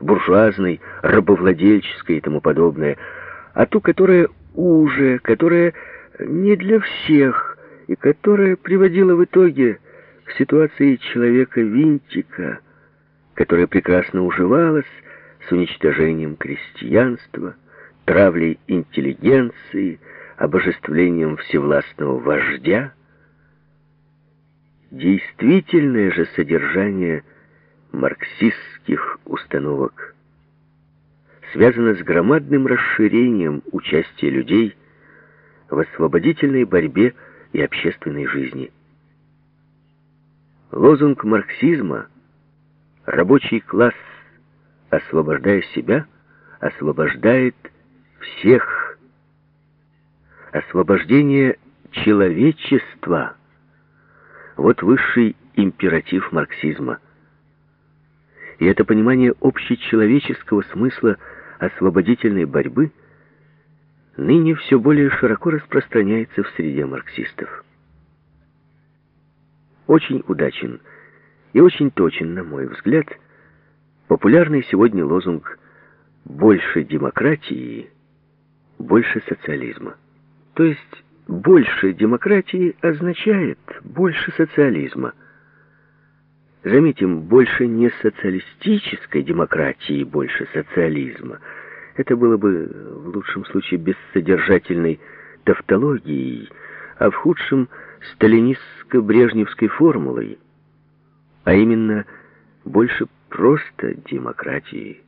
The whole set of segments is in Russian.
буржуазной, рабовладельческой и тому подобное, а ту, которая уже, которая не для всех, и которая приводила в итоге к ситуации человека-винтика, которая прекрасно уживалась с уничтожением крестьянства, травлей интеллигенции, обожествлением всевластного вождя. Действительное же содержание марксистских установок связано с громадным расширением участия людей в освободительной борьбе и общественной жизни. Лозунг марксизма «Рабочий класс, освобождая себя, освобождает всех». Освобождение человечества – вот высший императив марксизма. И это понимание общечеловеческого смысла освободительной борьбы – ныне все более широко распространяется в среде марксистов. Очень удачен и очень точен, на мой взгляд, популярный сегодня лозунг «больше демократии, больше социализма». То есть «больше демократии» означает «больше социализма». Заметим, больше не социалистической демократии, больше социализма – это было бы в лучшем случае бессодержательной тавтологией, а в худшем — сталинистско-брежневской формулой, а именно больше просто демократии.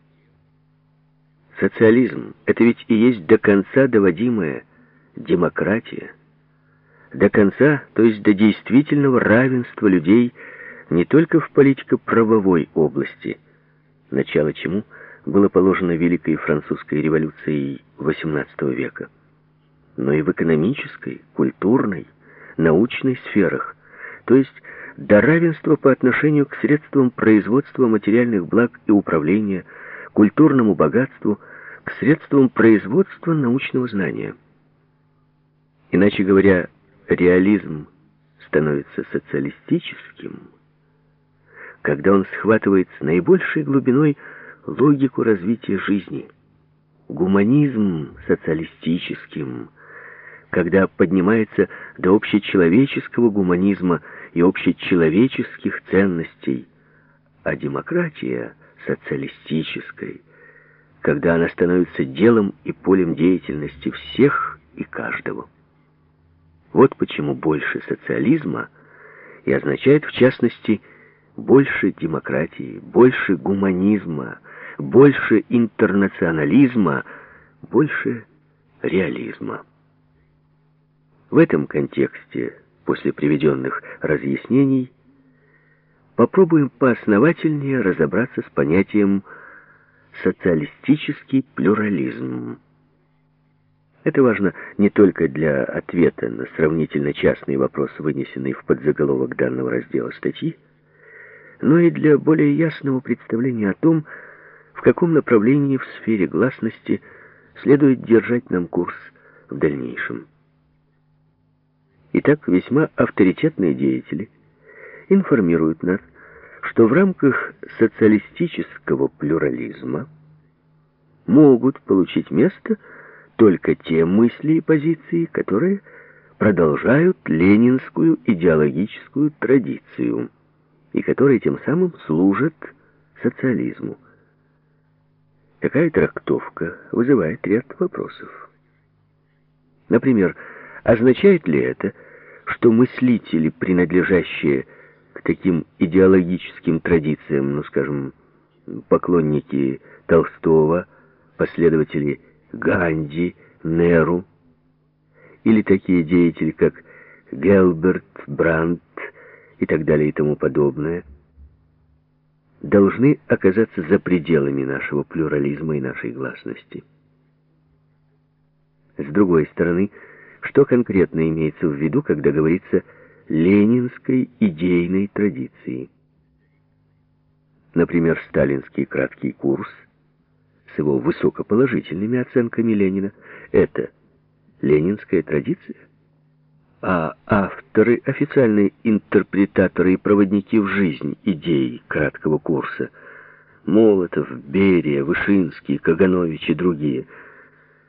Социализм — это ведь и есть до конца доводимая демократия. До конца, то есть до действительного равенства людей не только в политико-правовой области, начало чему — было положено Великой Французской революцией XVIII века, но и в экономической, культурной, научной сферах, то есть до равенства по отношению к средствам производства материальных благ и управления, культурному богатству, к средствам производства научного знания. Иначе говоря, реализм становится социалистическим, когда он схватывает с наибольшей глубиной логику развития жизни, гуманизм социалистическим, когда поднимается до общечеловеческого гуманизма и общечеловеческих ценностей, а демократия социалистической, когда она становится делом и полем деятельности всех и каждого. Вот почему больше социализма и означает в частности больше демократии, больше гуманизма, больше интернационализма, больше реализма. В этом контексте, после приведенных разъяснений, попробуем поосновательнее разобраться с понятием социалистический плюрализм. Это важно не только для ответа на сравнительно частный вопрос, вынесенный в подзаголовок данного раздела статьи, но и для более ясного представления о том, в каком направлении в сфере гласности следует держать нам курс в дальнейшем. Итак, весьма авторитетные деятели информируют нас, что в рамках социалистического плюрализма могут получить место только те мысли и позиции, которые продолжают ленинскую идеологическую традицию и которые тем самым служат социализму. Такая трактовка вызывает ряд вопросов. Например, означает ли это, что мыслители, принадлежащие к таким идеологическим традициям, ну, скажем, поклонники Толстого, последователи Ганди, Неру, или такие деятели, как Гелберт, Брандт и так далее и тому подобное – должны оказаться за пределами нашего плюрализма и нашей гласности. С другой стороны, что конкретно имеется в виду, когда говорится ленинской идейной традиции? Например, сталинский краткий курс с его высокоположительными оценками Ленина – это ленинская традиция? А авторы, официальные интерпретаторы и проводники в жизнь идей краткого курса Молотов, Берия, Вышинский, Каганович и другие –